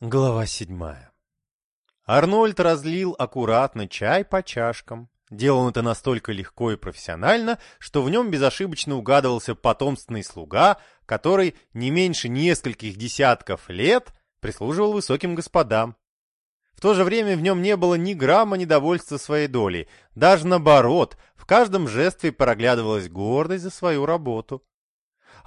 Глава седьмая. Арнольд разлил аккуратно чай по чашкам. Делал это настолько легко и профессионально, что в нем безошибочно угадывался потомственный слуга, который не меньше нескольких десятков лет прислуживал высоким господам. В то же время в нем не было ни грамма недовольства своей долей, даже наоборот, в каждом жестве проглядывалась гордость за свою работу.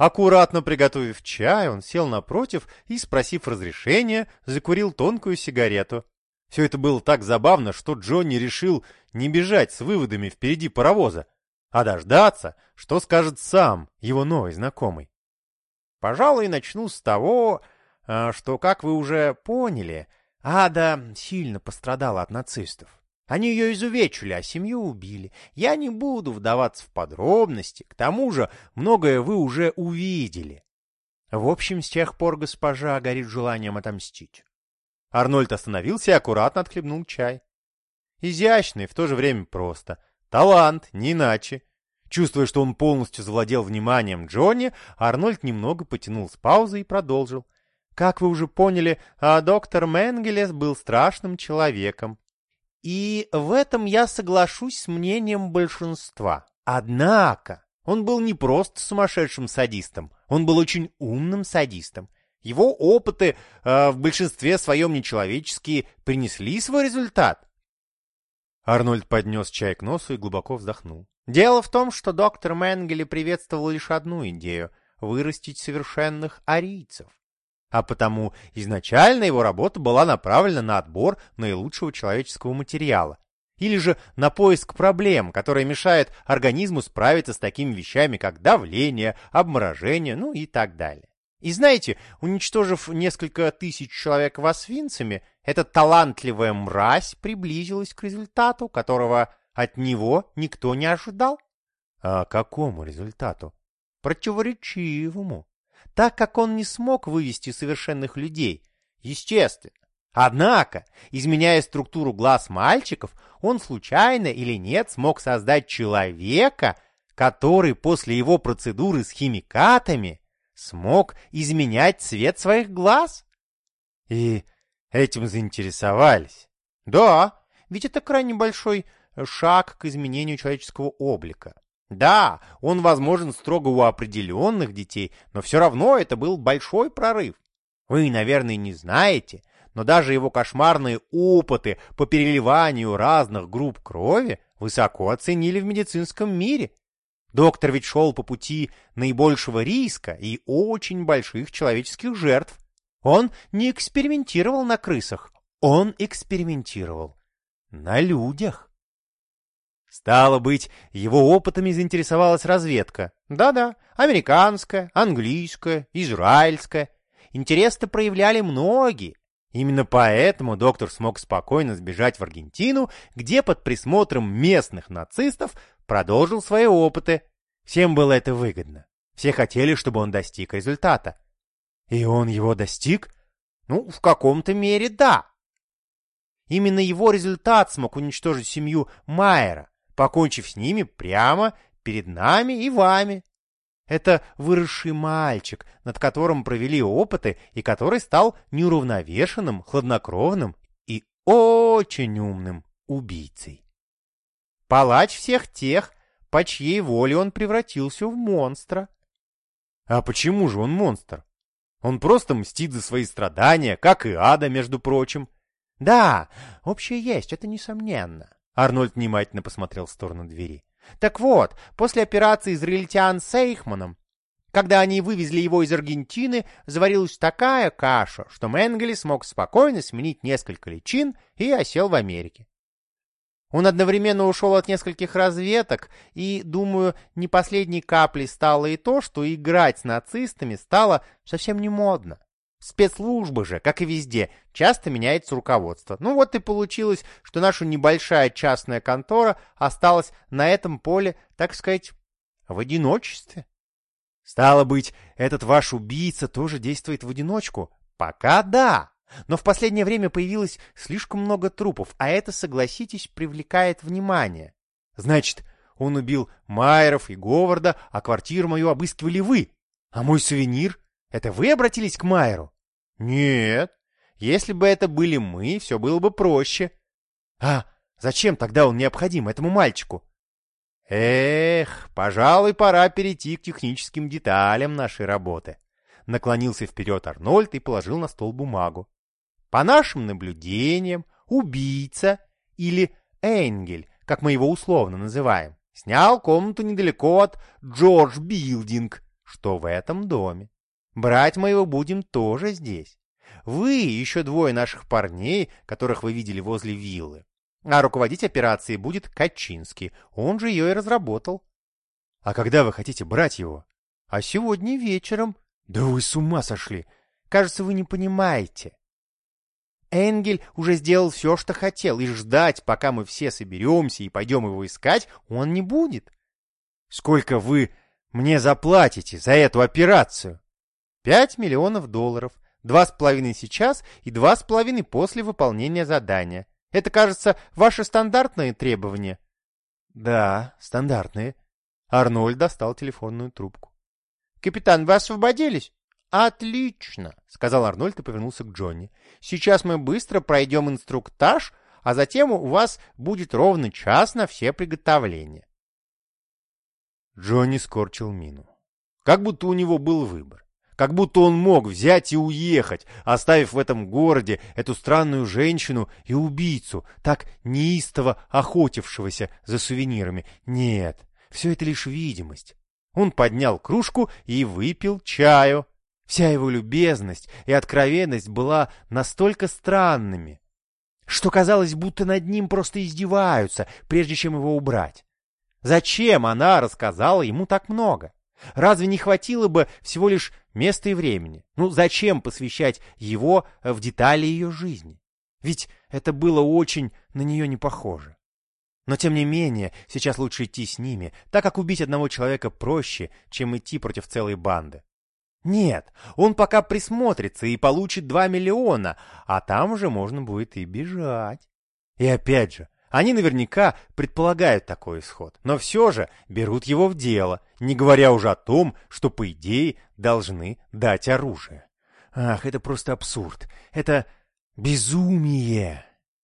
Аккуратно приготовив чай, он сел напротив и, спросив разрешения, закурил тонкую сигарету. Все это было так забавно, что Джонни решил не бежать с выводами впереди паровоза, а дождаться, что скажет сам его новый знакомый. Пожалуй, начну с того, а, что, как вы уже поняли, Ада сильно пострадала от нацистов. Они ее изувечили, а семью убили. Я не буду вдаваться в подробности, к тому же многое вы уже увидели. В общем, с тех пор госпожа горит желанием отомстить. Арнольд остановился и аккуратно отхлебнул чай. Изящный, в то же время просто. Талант, не иначе. Чувствуя, что он полностью завладел вниманием Джонни, Арнольд немного потянул с паузы и продолжил. Как вы уже поняли, а доктор Менгелес был страшным человеком. И в этом я соглашусь с мнением большинства. Однако, он был не просто сумасшедшим садистом, он был очень умным садистом. Его опыты э, в большинстве своем нечеловеческие принесли свой результат. Арнольд поднес чай к носу и глубоко вздохнул. Дело в том, что доктор Менгеле приветствовал лишь одну идею — вырастить совершенных арийцев а потому изначально его работа была направлена на отбор наилучшего человеческого материала, или же на поиск проблем, которые мешают организму справиться с такими вещами, как давление, обморожение, ну и так далее. И знаете, уничтожив несколько тысяч человек восвинцами, эта талантливая мразь приблизилась к результату, которого от него никто не ожидал. А какому результату? Противоречивому так как он не смог вывести совершенных людей. Естественно. Однако, изменяя структуру глаз мальчиков, он случайно или нет смог создать человека, который после его процедуры с химикатами смог изменять цвет своих глаз. И этим заинтересовались. Да, ведь это крайне большой шаг к изменению человеческого облика. Да, он возможен строго у определенных детей, но все равно это был большой прорыв. Вы, наверное, не знаете, но даже его кошмарные опыты по переливанию разных групп крови высоко оценили в медицинском мире. Доктор ведь шел по пути наибольшего риска и очень больших человеческих жертв. Он не экспериментировал на крысах, он экспериментировал на людях. Стало быть, его опытами заинтересовалась разведка. Да-да, американская, английская, израильская. Интерес-то проявляли многие. Именно поэтому доктор смог спокойно сбежать в Аргентину, где под присмотром местных нацистов продолжил свои опыты. Всем было это выгодно. Все хотели, чтобы он достиг результата. И он его достиг? Ну, в каком-то мере да. Именно его результат смог уничтожить семью Майера покончив с ними прямо перед нами и вами. Это выросший мальчик, над которым провели опыты и который стал неуравновешенным, хладнокровным и очень умным убийцей. Палач всех тех, по чьей воле он превратился в монстра. А почему же он монстр? Он просто мстит за свои страдания, как и ада, между прочим. Да, общее есть, это несомненно. Арнольд внимательно посмотрел в сторону двери. Так вот, после операции израильтян с Эйхманом, когда они вывезли его из Аргентины, заварилась такая каша, что Менгели смог спокойно сменить несколько личин и осел в Америке. Он одновременно ушел от нескольких разведок, и, думаю, не последней каплей стало и то, что играть с нацистами стало совсем не модно. Спецслужбы же, как и везде, часто меняется руководство. Ну вот и получилось, что наша небольшая частная контора осталась на этом поле, так сказать, в одиночестве. Стало быть, этот ваш убийца тоже действует в одиночку? Пока да. Но в последнее время появилось слишком много трупов, а это, согласитесь, привлекает внимание. Значит, он убил Майеров и Говарда, а квартиру мою обыскивали вы. А мой сувенир? Это вы обратились к Майеру? Нет. Если бы это были мы, все было бы проще. А зачем тогда он необходим этому мальчику? Эх, пожалуй, пора перейти к техническим деталям нашей работы. Наклонился вперед Арнольд и положил на стол бумагу. По нашим наблюдениям, убийца или Энгель, как мы его условно называем, снял комнату недалеко от Джордж Билдинг, что в этом доме. Брать мы его будем тоже здесь. Вы и еще двое наших парней, которых вы видели возле виллы. А руководить операцией будет Качинский, он же ее и разработал. А когда вы хотите брать его? А сегодня вечером. Да вы с ума сошли! Кажется, вы не понимаете. Энгель уже сделал все, что хотел, и ждать, пока мы все соберемся и пойдем его искать, он не будет. Сколько вы мне заплатите за эту операцию? Пять миллионов долларов. Два с половиной сейчас и два с половиной после выполнения задания. Это, кажется, ваши стандартные требования? Да, стандартные. Арнольд достал телефонную трубку. Капитан, вы освободились? Отлично, сказал Арнольд и повернулся к Джонни. Сейчас мы быстро пройдем инструктаж, а затем у вас будет ровно час на все приготовления. Джонни скорчил мину. Как будто у него был выбор. Как будто он мог взять и уехать, оставив в этом городе эту странную женщину и убийцу, так неистово охотившегося за сувенирами. Нет, все это лишь видимость. Он поднял кружку и выпил чаю. Вся его любезность и откровенность была настолько странными, что казалось, будто над ним просто издеваются, прежде чем его убрать. Зачем она рассказала ему так много? Разве не хватило бы всего лишь места и времени? Ну, зачем посвящать его в детали ее жизни? Ведь это было очень на нее не похоже. Но тем не менее, сейчас лучше идти с ними, так как убить одного человека проще, чем идти против целой банды. Нет, он пока присмотрится и получит два миллиона, а там уже можно будет и бежать. И опять же, они наверняка предполагают такой исход, но все же берут его в дело, не говоря уже о том, что, по идее, должны дать оружие. Ах, это просто абсурд. Это безумие.